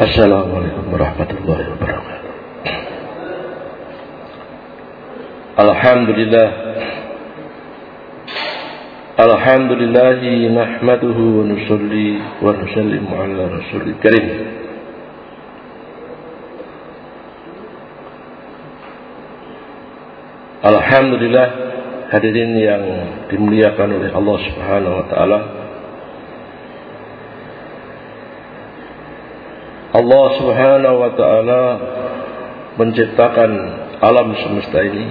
Assalamualaikum warahmatullahi wabarakatuh. Alhamdulillah. Alhamdulillah nahmaduhu wa nusalli wa nusallimu ala rasulil karim. Alhamdulillah hadirin yang dimuliakan oleh Allah Subhanahu wa taala Allah Subhanahu wa taala menciptakan alam semesta ini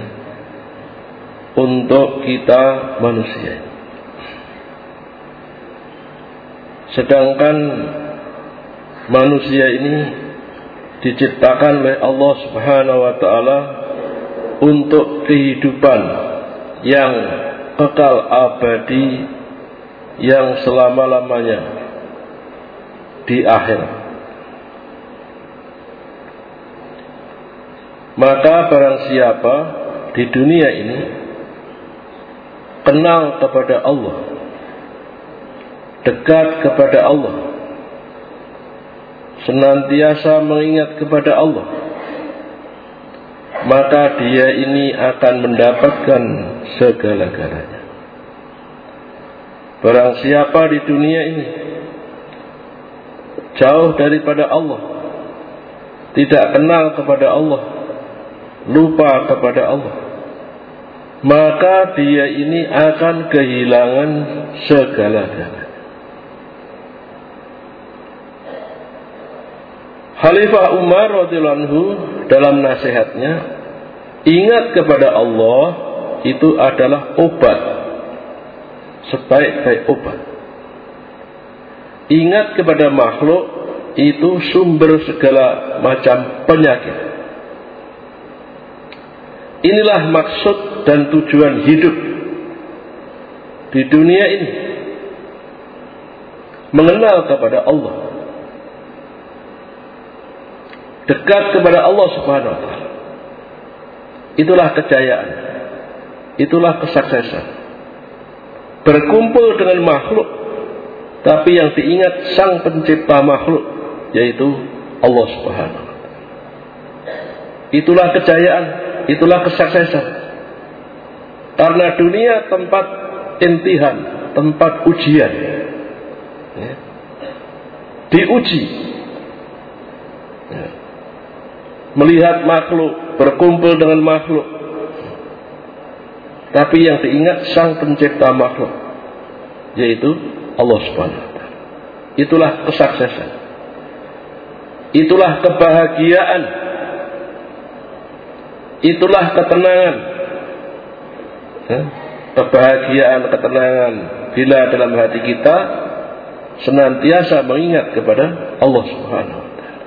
untuk kita manusia. Sedangkan manusia ini diciptakan oleh Allah Subhanahu wa taala untuk kehidupan yang kekal abadi yang selama-lamanya di akhirat. Maka barang siapa di dunia ini kenal kepada Allah, dekat kepada Allah, senantiasa mengingat kepada Allah, maka dia ini akan mendapatkan segala-galanya. Barang siapa di dunia ini jauh daripada Allah, tidak kenal kepada Allah, lupa kepada Allah maka dia ini akan kehilangan segala-galanya Khalifah Umar radhiyallahu dalam nasihatnya ingat kepada Allah itu adalah obat sebaik-baik obat. Ingat kepada makhluk itu sumber segala macam penyakit Inilah maksud dan tujuan hidup di dunia ini. Mengenal kepada Allah. Dekat kepada Allah Subhanahu wa taala. Itulah kejayaan. Itulah kesuksesan. Berkumpul dengan makhluk tapi yang diingat sang pencipta makhluk yaitu Allah Subhanahu wa taala. Itulah kejayaan itulah kesuksesan. Karena dunia tempat intihan, tempat ujian. Ya. Diuji. Ya. Melihat makhluk, berkumpul dengan makhluk. Tapi yang diingat sang pencipta makhluk. Yaitu Allah ta'ala. Itulah kesuksesan. Itulah kebahagiaan Itulah ketenangan. Kebahagiaan, ketenangan. Bila dalam hati kita senantiasa mengingat kepada Allah Subhanahu wa taala.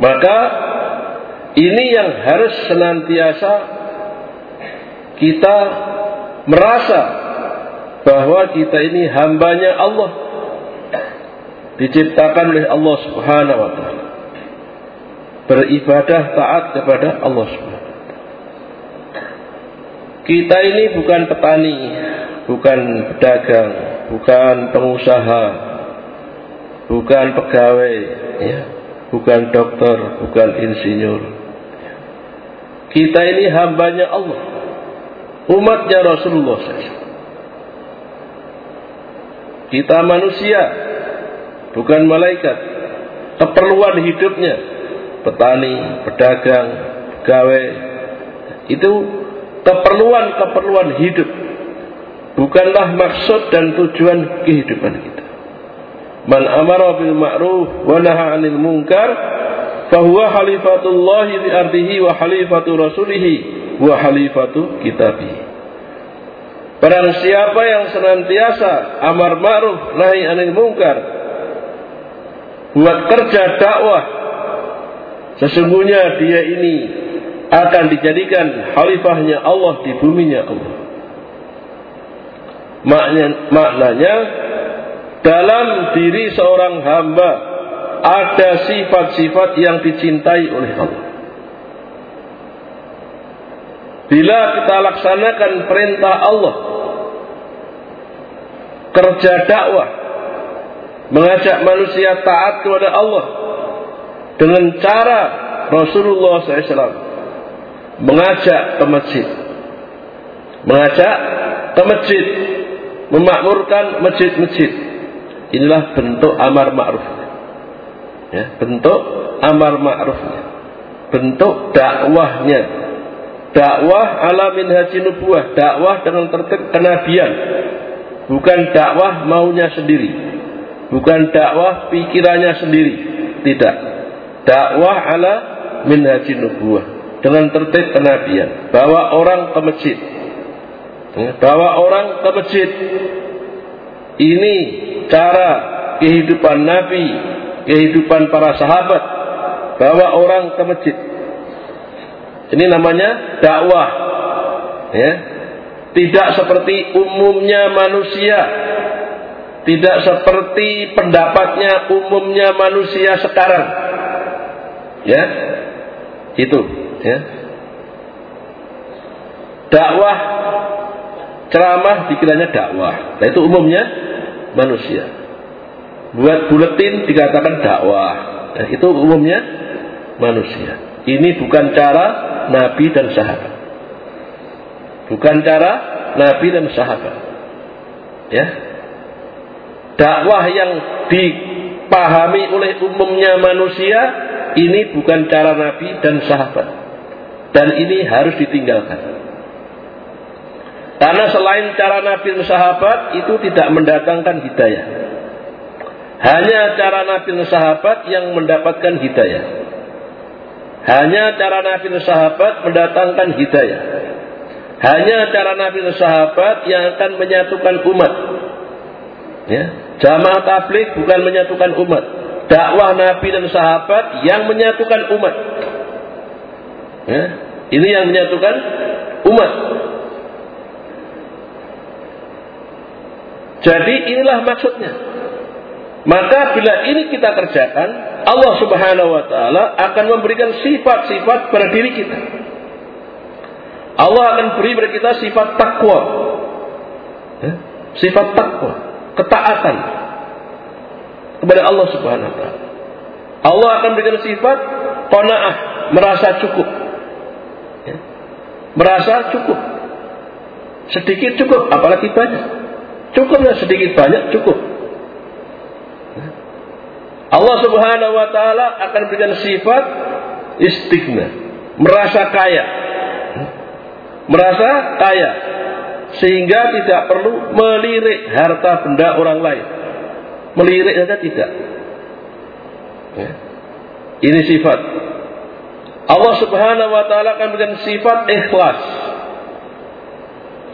Maka ini yang harus senantiasa kita merasa bahwa kita ini hambanya Allah diciptakan oleh Allah Subhanahu wa taala. Beribadah taat kepada Allah Subhanahu Kita ini bukan petani, bukan pedagang, bukan pengusaha, bukan pegawai, ya, bukan dokter, bukan insinyur. Kita ini hambanya Allah, umatnya Rasulullah. Kita manusia, bukan malaikat. Keperluan hidupnya, petani, pedagang, pegawai, itu keperluan-keperluan hidup. Bukanlah maksud dan tujuan kehidupan kita. Man amara bil ma'ruf wa naha 'anil munkar fahuwa khalifatullah fi ardihi wa khalifatu rasulih wa khalifatu kitabih. Barang siapa yang senantiasa amar ma'ruf nahi anil munkar buat kerja dakwah. Sesungguhnya dia ini akan dijadikan khalifahnya Allah di buminya Allah. Maknanya, maknanya dalam diri seorang hamba ada sifat-sifat yang dicintai oleh Allah. Bila kita laksanakan perintah Allah kerja dakwah, mengajak manusia taat kepada Allah dengan cara Rasulullah SAW mengajak ke masjid, mengajak ke masjid, memakmurkan masjid-masjid. Inilah bentuk amar ma'ruf. Ya, bentuk amar ma'rufnya. Bentuk dakwahnya dakwah ala minhaji nubuah, dakwah dengan tertib kenabian. Bukan dakwah maunya sendiri. Bukan dakwah pikirannya sendiri. Tidak. Dakwah ala minhaji nubuah dengan tertib kenabian. Bawa orang ke masjid. Ya, bawa orang ke masjid. Ini cara kehidupan Nabi, kehidupan para sahabat. Bawa orang ke masjid ini namanya dakwah. Ya. Tidak seperti umumnya manusia. Tidak seperti pendapatnya umumnya manusia sekarang. Ya. Itu, ya. Dakwah ceramah dikiranya dakwah. Nah, itu umumnya manusia. Buat buletin dikatakan dakwah. Nah, itu umumnya manusia. Ini bukan cara Nabi dan sahabat. Bukan cara Nabi dan sahabat. Ya. Dakwah yang dipahami oleh umumnya manusia ini bukan cara Nabi dan sahabat. Dan ini harus ditinggalkan. Karena selain cara Nabi dan sahabat itu tidak mendatangkan hidayah. Hanya cara Nabi dan sahabat yang mendapatkan hidayah. Hanya cara Nabi dan sahabat mendatangkan hidayah. Hanya cara Nabi dan sahabat yang akan menyatukan umat. Ya. Jamaah tablik bukan menyatukan umat. Dakwah Nabi dan sahabat yang menyatukan umat. Ya. Ini yang menyatukan umat. Jadi inilah maksudnya. Maka bila ini kita kerjakan, Allah Subhanahu wa taala akan memberikan sifat-sifat pada diri kita. Allah akan beri pada kita sifat takwa. Ya? Sifat takwa, ketaatan kepada Allah Subhanahu wa taala. Allah akan berikan sifat qanaah, merasa cukup. Ya? Merasa cukup. Sedikit cukup, apalagi banyak. Cukupnya sedikit banyak cukup. Allah Subhanahu wa taala akan berikan sifat istighna, merasa kaya. Merasa kaya sehingga tidak perlu melirik harta benda orang lain. Melirik saja tidak. Ya. Ini sifat. Allah Subhanahu wa taala akan berikan sifat ikhlas.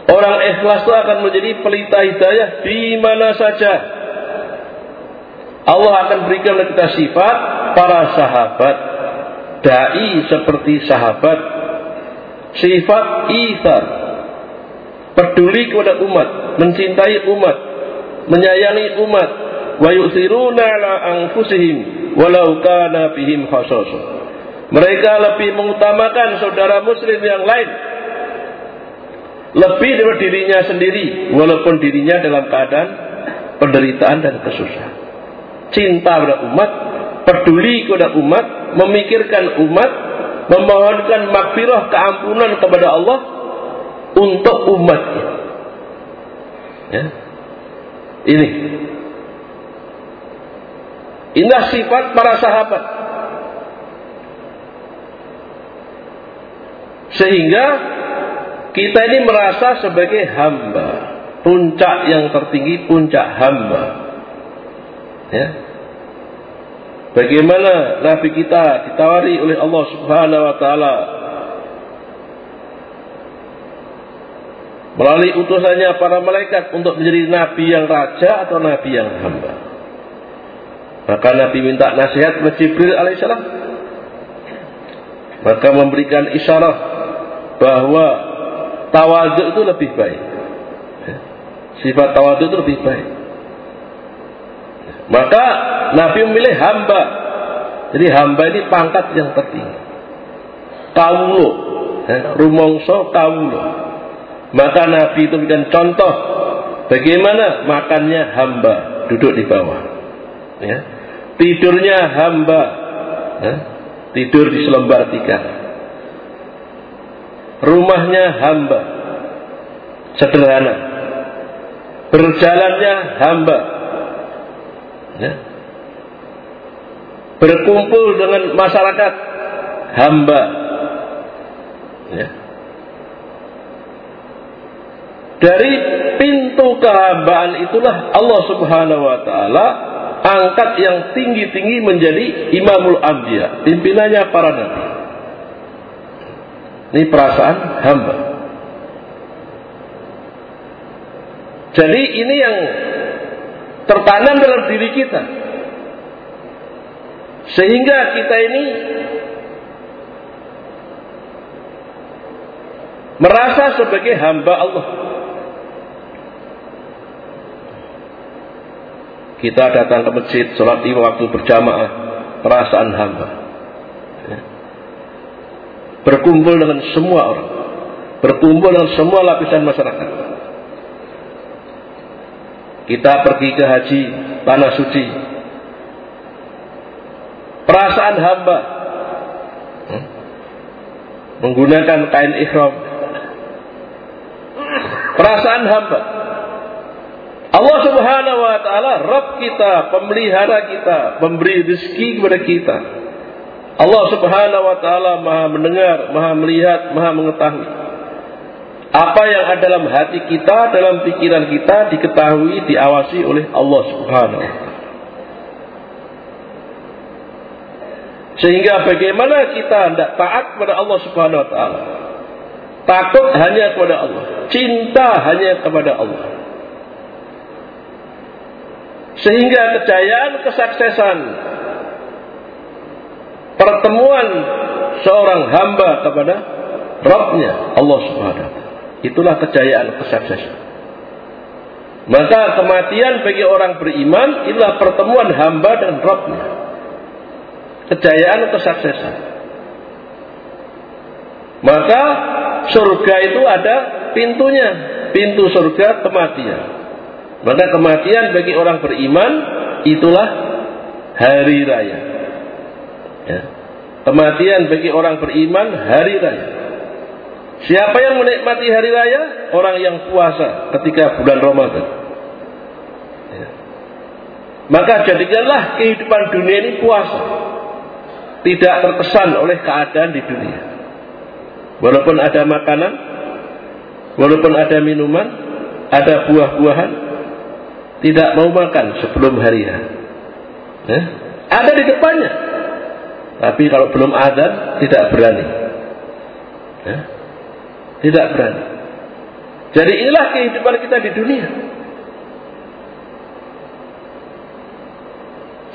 Orang ikhlas itu akan menjadi pelita hidayah di mana saja Allah akan berikan kita sifat para sahabat dai seperti sahabat sifat ithar peduli kepada umat mencintai umat menyayangi umat. Wa yusiruna ala anfusihim walau kana bihim khasasa mereka lebih mengutamakan saudara muslim yang lain. Lebih dari dirinya sendiri walaupun dirinya dalam keadaan penderitaan dan kesusahan. Cinta pada umat, peduli kepada umat, memikirkan umat, memohonkan makfirah keampunan kepada Allah untuk umatnya. Ya. Ini. Indah sifat para sahabat. Sehingga kita ini merasa sebagai hamba. Puncak yang tertinggi, puncak hamba. Ya. Bagaimana Nabi kita ditawari oleh Allah Subhanahu wa taala melalui utusannya para malaikat untuk menjadi nabi yang raja atau nabi yang hamba. Maka Nabi minta nasihat kepada Jibril alaihissalam. Maka memberikan isyarat bahwa tawadhu itu lebih baik. Sifat tawadhu itu lebih baik. Maka Nabi memilih hamba. Jadi hamba ini pangkat yang tertinggi. Kaulo, ya, rumongso kaulo. Maka Nabi itu memberikan contoh Bagaimana makannya hamba duduk di bawah. Ya. Tidurnya hamba ya. tidur di selembar tikar. Rumahnya hamba sederhana. Berjalannya hamba. Ya. Berkumpul dengan masyarakat hamba. Ya. Dari pintu kehambaan itulah Allah Subhanahu wa taala angkat yang tinggi-tinggi menjadi imamul anbiya, pimpinannya para nabi. Ini perasaan hamba. Jadi ini yang tertanam dalam diri kita. Sehingga kita ini merasa sebagai hamba Allah. Kita datang ke masjid, sholat lima waktu berjamaah, perasaan hamba. Ya. Berkumpul dengan semua orang. Berkumpul dengan semua lapisan masyarakat. Kita pergi ke haji, tanah suci. Perasaan hamba. Hmm. Menggunakan kain ikhram. Perasaan hamba Allah Subhanahu wa taala Rabb kita, pemelihara kita, memberi rezeki kepada kita. Allah Subhanahu wa taala Maha mendengar, Maha melihat, Maha mengetahui. Apa yang ada dalam hati kita, dalam pikiran kita diketahui, diawasi oleh Allah Subhanahu wa taala. Sehingga bagaimana kita hendak taat kepada Allah Subhanahu wa taala? Takut hanya kepada Allah, cinta hanya kepada Allah. Sehingga kejayaan kesuksesan pertemuan seorang hamba kepada Rabbnya Allah Subhanahu. Itulah kejayaan kesuksesan. Maka kematian bagi orang beriman itulah pertemuan hamba dan Rabbnya. Kejayaan kesuksesan. Maka surga itu ada pintunya, pintu surga kematian. Maka kematian bagi orang beriman itulah hari raya. Ya. Kematian bagi orang beriman hari raya. Siapa yang menikmati hari raya? Orang yang puasa ketika bulan Ramadan. Ya. Maka jadikanlah kehidupan dunia ini puasa. Tidak terkesan oleh keadaan di dunia. Walaupun ada makanan, walaupun ada minuman, ada buah-buahan, tidak mau makan sebelum hari ya. Eh? Ada di depannya. Tapi kalau belum ada tidak berani. Eh? Tidak berani. Jadi inilah kehidupan kita di dunia.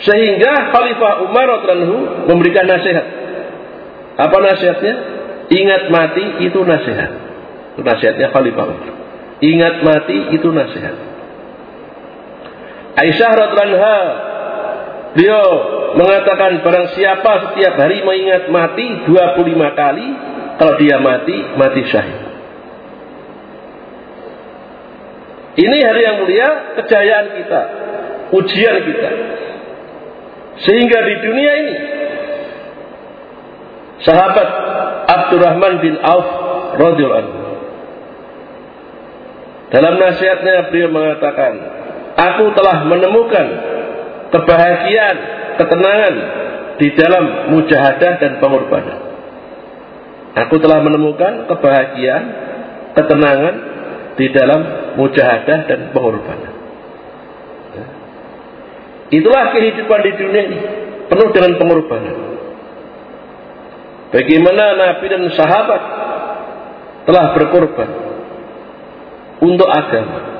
Sehingga Khalifah Umar radhiyallahu memberikan nasihat. Apa nasihatnya? Ingat mati itu nasihat. Itu nasihatnya Khalifah Umar. Ingat mati itu nasihat. Aisyah radhiallahu beliau mengatakan barang siapa setiap hari mengingat mati 25 kali kalau dia mati mati syahid. Ini hari yang mulia kejayaan kita, ujian kita. Sehingga di dunia ini sahabat Abdurrahman bin Auf radhiyallahu dalam nasihatnya beliau mengatakan aku telah menemukan kebahagiaan, ketenangan di dalam mujahadah dan pengorbanan. Aku telah menemukan kebahagiaan, ketenangan di dalam mujahadah dan pengorbanan. Itulah kehidupan di dunia ini, penuh dengan pengorbanan. Bagaimana Nabi dan sahabat telah berkorban untuk agama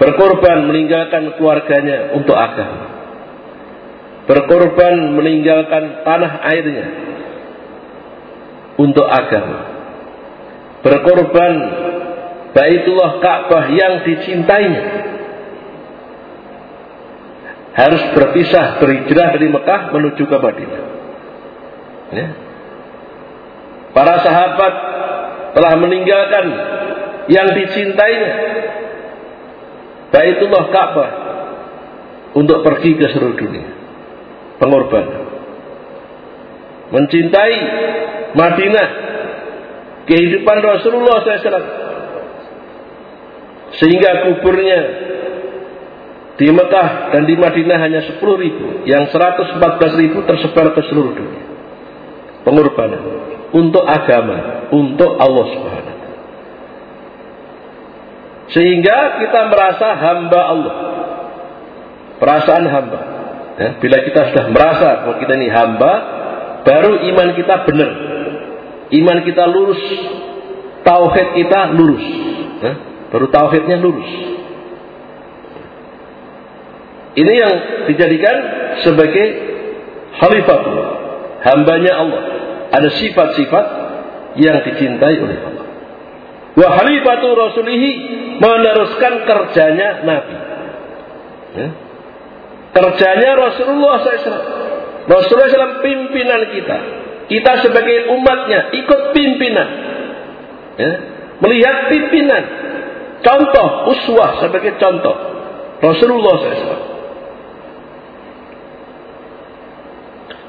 berkorban meninggalkan keluarganya untuk agama, berkorban meninggalkan tanah airnya untuk agama, berkorban Baitullah Ka'bah yang dicintainya harus berpisah berhijrah dari Mekah menuju ke Madinah. Ya. Para sahabat telah meninggalkan yang dicintainya. Baitullah Ka'bah untuk pergi ke seluruh dunia. Pengorbanan. Mencintai Madinah. Kehidupan Rasulullah SAW. Sehingga kuburnya di Mekah dan di Madinah hanya 10 ribu. Yang 114 ribu tersebar ke seluruh dunia. Pengorbanan. Untuk agama. Untuk Allah Subhanahu Sehingga kita merasa hamba Allah. Perasaan hamba. Ya, bila kita sudah merasa bahwa kita ini hamba, baru iman kita benar. Iman kita lurus. Tauhid kita lurus. Ya, baru tauhidnya lurus. Ini yang dijadikan sebagai khalifah hambanya Allah. Ada sifat-sifat yang dicintai oleh Allah. Wa khalifatu rasulihi meneruskan kerjanya Nabi. Ya. Kerjanya Rasulullah SAW. Rasulullah SAW pimpinan kita. Kita sebagai umatnya ikut pimpinan. Ya. Melihat pimpinan. Contoh, uswah sebagai contoh. Rasulullah SAW.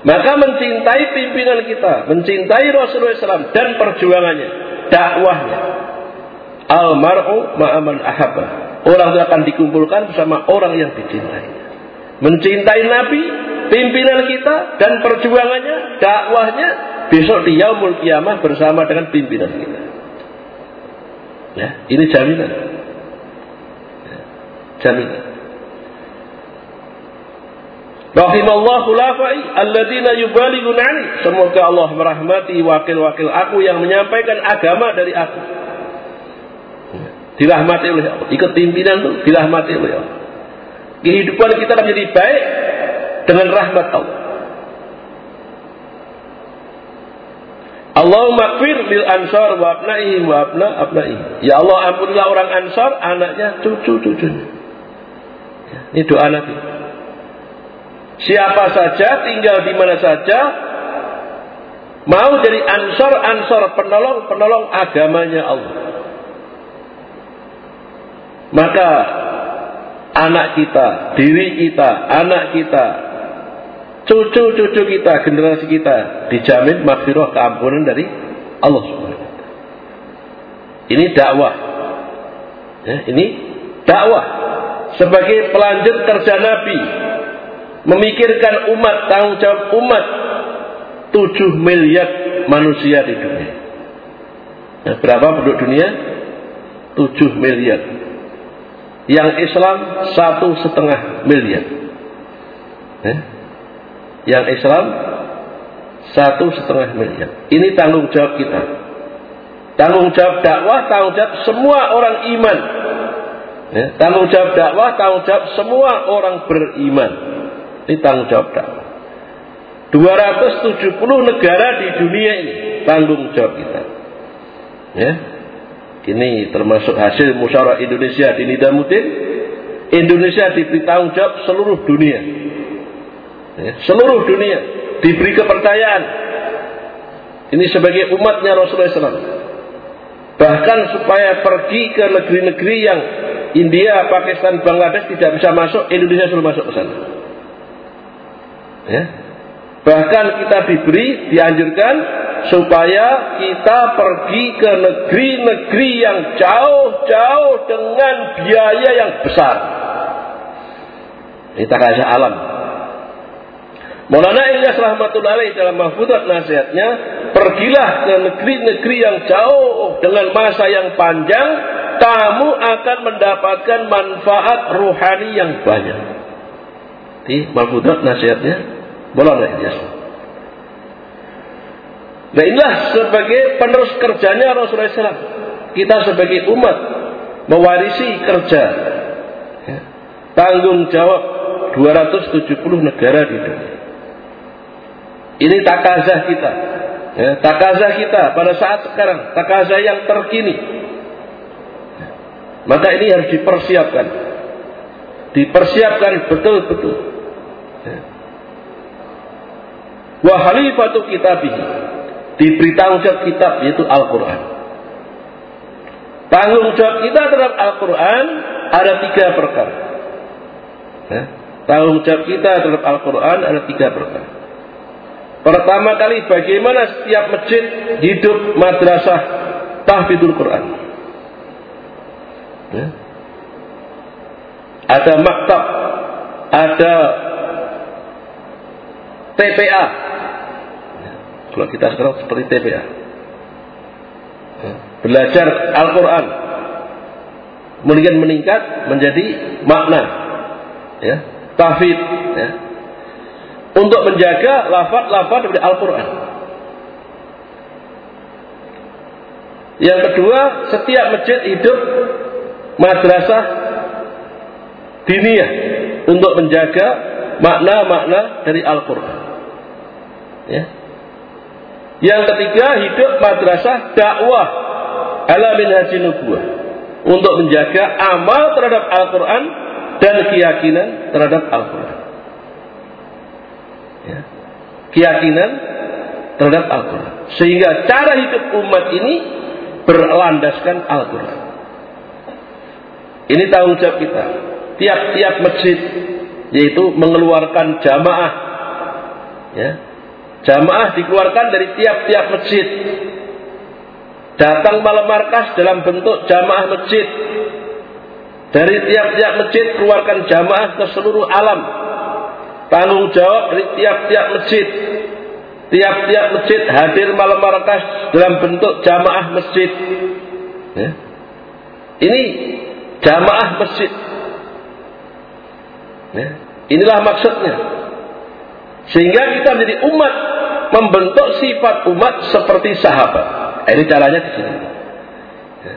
Maka mencintai pimpinan kita, mencintai Rasulullah SAW dan perjuangannya, dakwahnya. Almaru ma'aman ahabah. Orang itu akan dikumpulkan bersama orang yang dicintai mencintai Nabi, pimpinan kita dan perjuangannya, dakwahnya besok di yaumul kiamah bersama dengan pimpinan kita. Ya, ini jaminan. Ya, jaminan. Rahimallahu khulafai alladzina yubalighun ani. Semoga Allah merahmati wakil-wakil aku yang menyampaikan agama dari aku. Dirahmati oleh Allah. Ikut pimpinan itu dirahmati oleh Allah. Kehidupan kita menjadi baik dengan rahmat Allah. Allahumma kfir lil ansar wa abnaihim wa abna abnaihim. Ya Allah ampunilah orang ansar, anaknya, cucu-cucunya. Ya, ini doa Nabi. Siapa saja, tinggal di mana saja, mau jadi ansor-ansor penolong-penolong agamanya Allah. Maka anak kita, diri kita, anak kita, cucu-cucu kita, generasi kita dijamin maghfirah keampunan dari Allah Subhanahu Ini dakwah. Ya, ini dakwah sebagai pelanjut kerja Nabi memikirkan umat, tanggung jawab umat 7 miliar manusia di dunia. Ya, berapa penduduk dunia? 7 miliar yang Islam satu setengah miliar. Eh? Yang Islam satu setengah miliar. Ini tanggung jawab kita. Tanggung jawab dakwah, tanggung jawab semua orang iman. Eh? Tanggung jawab dakwah, tanggung jawab semua orang beriman. Ini tanggung jawab dakwah. 270 negara di dunia ini tanggung jawab kita. Ya, ini termasuk hasil musyawarah Indonesia di Nidamuddin. Indonesia diberi tanggung jawab seluruh dunia. Ya, seluruh dunia diberi kepercayaan. Ini sebagai umatnya Rasulullah SAW. Bahkan supaya pergi ke negeri-negeri yang India, Pakistan, Bangladesh tidak bisa masuk, Indonesia suruh masuk ke sana. Ya. Bahkan kita diberi, dianjurkan supaya kita pergi ke negeri-negeri yang jauh-jauh dengan biaya yang besar. Ini takazah alam. Maulana Ilyas rahmatullahi dalam mahfudat nasihatnya, pergilah ke negeri-negeri yang jauh dengan masa yang panjang, kamu akan mendapatkan manfaat rohani yang banyak. Di mahfudat nasihatnya, Maulana Ilyas. Nah inilah sebagai penerus kerjanya Rasulullah SAW. Kita sebagai umat mewarisi kerja. Ya, tanggung jawab 270 negara di dunia. Ini takazah kita. Ya, takazah kita pada saat sekarang. Takazah yang terkini. Maka ini harus dipersiapkan. Dipersiapkan betul-betul. Ya. Wa halifatu kitabih diberi tanggung jawab kitab yaitu Al-Quran. Tanggung jawab kita terhadap Al-Quran ada tiga perkara. Ya. Tanggung jawab kita terhadap Al-Quran ada tiga perkara. Pertama kali bagaimana setiap masjid hidup madrasah tahfidul Quran. Ya. Ada maktab, ada TPA. Kalau kita sekarang seperti TPA. Belajar Al-Quran. Kemudian meningkat menjadi makna. Ya. Tahfid. Ya untuk menjaga lafaz-lafaz dari Al-Quran. Yang kedua, setiap masjid hidup madrasah diniyah untuk menjaga makna-makna dari Al-Quran. Ya. Yang ketiga, hidup madrasah dakwah ala minhaji nubuah untuk menjaga amal terhadap Al-Quran dan keyakinan terhadap Al-Quran ya, keyakinan terhadap Al-Quran. Sehingga cara hidup umat ini berlandaskan Al-Quran. Ini tanggung jawab kita. Tiap-tiap masjid yaitu mengeluarkan jamaah. Ya. Jamaah dikeluarkan dari tiap-tiap masjid. Datang malam markas dalam bentuk jamaah masjid. Dari tiap-tiap masjid keluarkan jamaah ke seluruh alam tanggung jawab dari tiap-tiap masjid. Tiap-tiap masjid hadir malam markas dalam bentuk jamaah masjid. Ya. Ini jamaah masjid. Ya. Inilah maksudnya. Sehingga kita menjadi umat membentuk sifat umat seperti sahabat. Ini caranya di sini. Ya.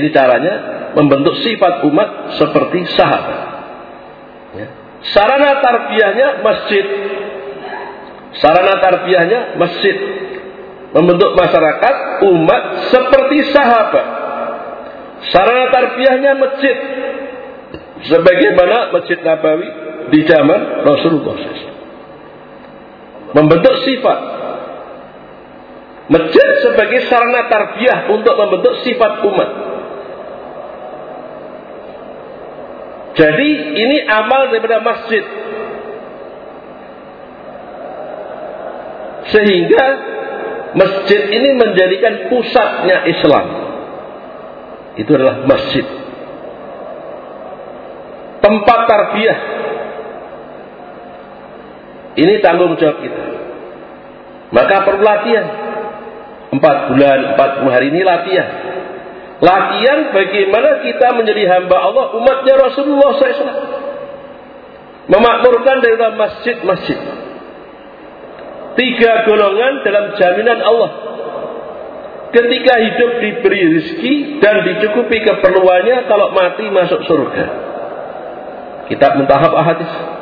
Ini caranya membentuk sifat umat seperti sahabat. Ya. Sarana tarbiyahnya masjid. Sarana tarbiyahnya masjid. Membentuk masyarakat, umat seperti sahabat. Sarana tarbiyahnya masjid. Sebagaimana Masjid Nabawi di zaman Rasulullah SAW. Membentuk sifat. Masjid sebagai sarana tarbiyah untuk membentuk sifat umat. Jadi ini amal daripada masjid. Sehingga masjid ini menjadikan pusatnya Islam. Itu adalah masjid. Tempat tarbiyah. Ini tanggung jawab kita. Maka perlu latihan. Empat bulan, empat hari ini latihan Latihan bagaimana kita menjadi hamba Allah umatnya Rasulullah SAW. Memakmurkan dari dalam masjid-masjid. Tiga golongan dalam jaminan Allah. Ketika hidup diberi rezeki dan dicukupi keperluannya kalau mati masuk surga. Kitab Muntahab Ahadis.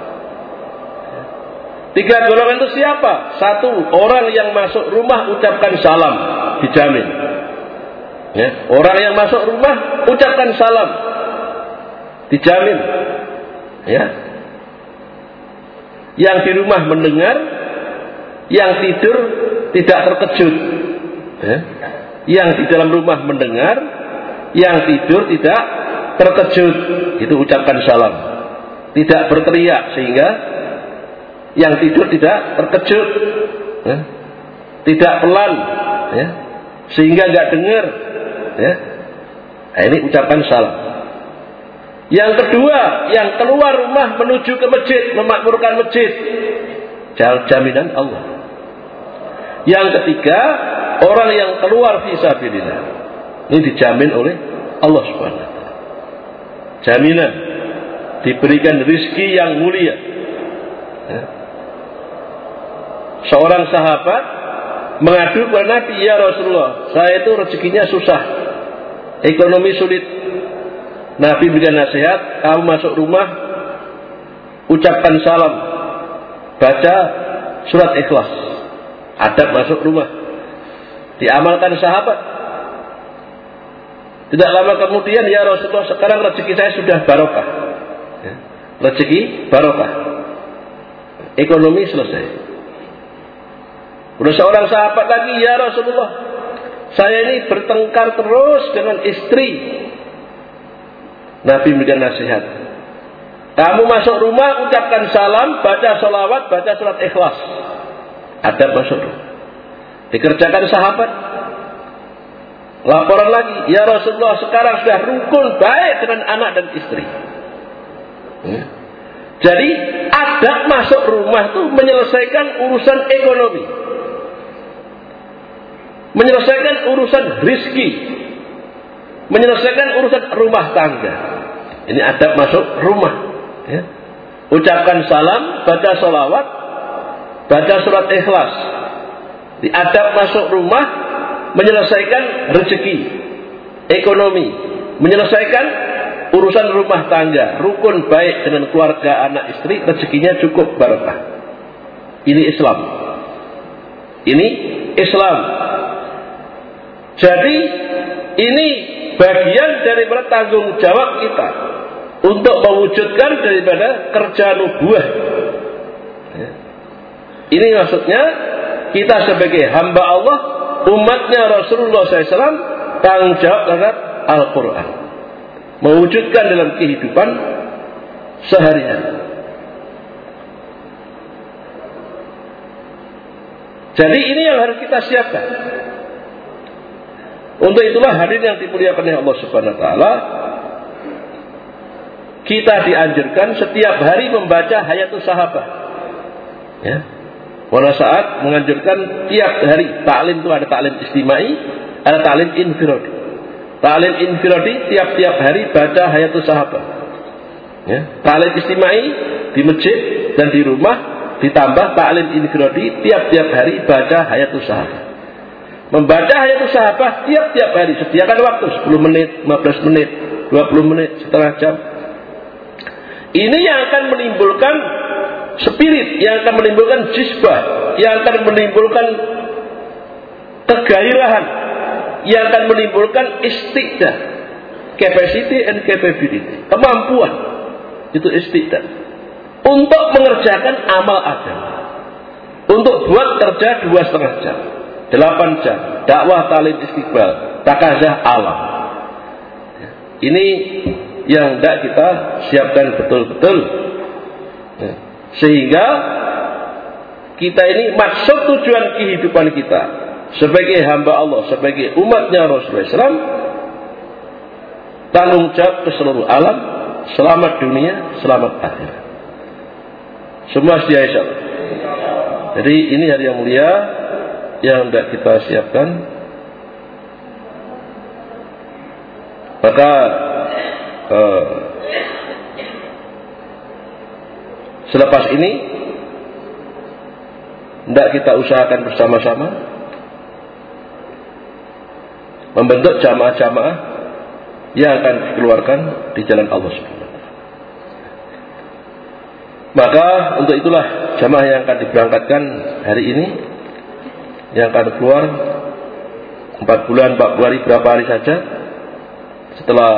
Tiga golongan itu siapa? Satu, orang yang masuk rumah ucapkan salam, dijamin. Ya, orang yang masuk rumah ucapkan salam. Dijamin. Ya. Yang di rumah mendengar, yang tidur tidak terkejut. Ya. Yang di dalam rumah mendengar, yang tidur tidak terkejut. Itu ucapkan salam. Tidak berteriak sehingga yang tidur tidak terkejut. Ya. Tidak pelan, ya. sehingga nggak dengar Ya. Nah, ini ucapan salam. Yang kedua, yang keluar rumah menuju ke masjid, memakmurkan masjid. Jaminan Allah. Yang ketiga, orang yang keluar fisabilillah. Ini dijamin oleh Allah Subhanahu. Jaminan diberikan rizki yang mulia. Ya. Seorang sahabat mengadu kepada Nabi, "Ya Rasulullah, saya itu rezekinya susah ekonomi sulit. Nabi berikan nasihat, kamu masuk rumah, ucapkan salam, baca surat ikhlas, adab masuk rumah. Diamalkan sahabat. Tidak lama kemudian, ya Rasulullah, sekarang rezeki saya sudah barokah. Ya. Rezeki barokah. Ekonomi selesai. Udah seorang sahabat lagi, ya Rasulullah, saya ini bertengkar terus dengan istri. Nabi memberikan nasihat. Kamu masuk rumah, ucapkan salam, baca salawat, baca surat ikhlas. Ada masuk rumah. Dikerjakan sahabat. Laporan lagi, ya Rasulullah sekarang sudah rukun baik dengan anak dan istri. Ya. Jadi adab masuk rumah itu menyelesaikan urusan ekonomi. Menyelesaikan urusan rizki. Menyelesaikan urusan rumah tangga. Ini adab masuk rumah. Ya. Ucapkan salam, baca salawat, baca surat ikhlas. Di adab masuk rumah, menyelesaikan rezeki, ekonomi, menyelesaikan urusan rumah tangga, rukun baik dengan keluarga, anak istri, rezekinya cukup barokah. Ini Islam. Ini Islam. Jadi ini bagian dari tanggung jawab kita untuk mewujudkan daripada kerja nubuah. Ya. Ini maksudnya kita sebagai hamba Allah, umatnya Rasulullah SAW, tanggung jawab terhadap Al-Quran mewujudkan dalam kehidupan sehari-hari. Jadi ini yang harus kita siapkan. Untuk itulah hadir yang dimuliakan oleh Allah Subhanahu wa taala kita dianjurkan setiap hari membaca hayatul sahabat. Ya. Pada saat menganjurkan tiap hari taklim itu ada taklim istimai, ada taklim infiradi. Ta'lim infiradi tiap-tiap hari baca hayatul sahabat. Ya. Ta'lim istimai di masjid dan di rumah ditambah ta'lim infiradi tiap-tiap hari baca hayatul sahabat. Membaca hayatul sahabat tiap-tiap hari. Sediakan waktu 10 menit, 15 menit, 20 menit, setengah jam. Ini yang akan menimbulkan spirit, yang akan menimbulkan jisbah, yang akan menimbulkan kegairahan, yang akan menimbulkan istiqdah. Capacity and capability kemampuan. Itu istiqdah. Untuk mengerjakan amal agama. Untuk buat kerja dua setengah jam delapan jam. Dakwah talim istiqbal. Takazah alam ini yang tidak kita siapkan betul-betul. Sehingga kita ini maksud tujuan kehidupan kita. Sebagai hamba Allah, sebagai umatnya Rasulullah SAW, tanggung jawab ke seluruh alam, selamat dunia, selamat akhir. Semua Allah. Jadi ini hari yang mulia yang tidak kita siapkan. Maka uh, selepas ini tidak kita usahakan bersama-sama membentuk jamaah-jamaah yang akan dikeluarkan di jalan Allah Subhanahu Maka untuk itulah jamaah yang akan diberangkatkan hari ini yang akan keluar empat bulan, empat hari, berapa hari saja setelah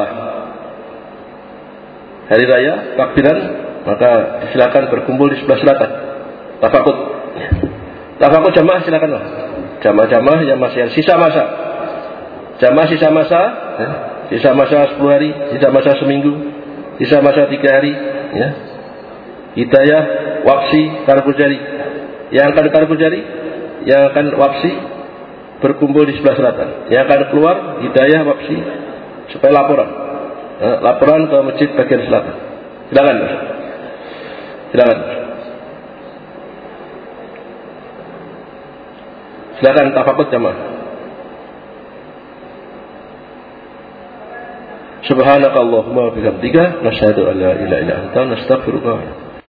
hari raya takbiran maka silakan berkumpul di sebelah selatan tafakut tafakut jamaah silakanlah jamaah-jamaah yang masih sisa masa Jamaah sisa masa, ya. sisa masa 10 hari, sisa masa seminggu, sisa masa 3 hari, ya. Hidayah, wapsi, karpujari. Yang akan karpujari, yang akan wapsi berkumpul di sebelah selatan. Yang akan keluar hidayah, wapsi supaya laporan. Ya, laporan ke masjid bagian selatan. Silakan. Silakan. Silakan tafakut jamaah. Subhanakallahumma wa bihamdika nasyhadu an la ilaha illa anta nastaghfiruka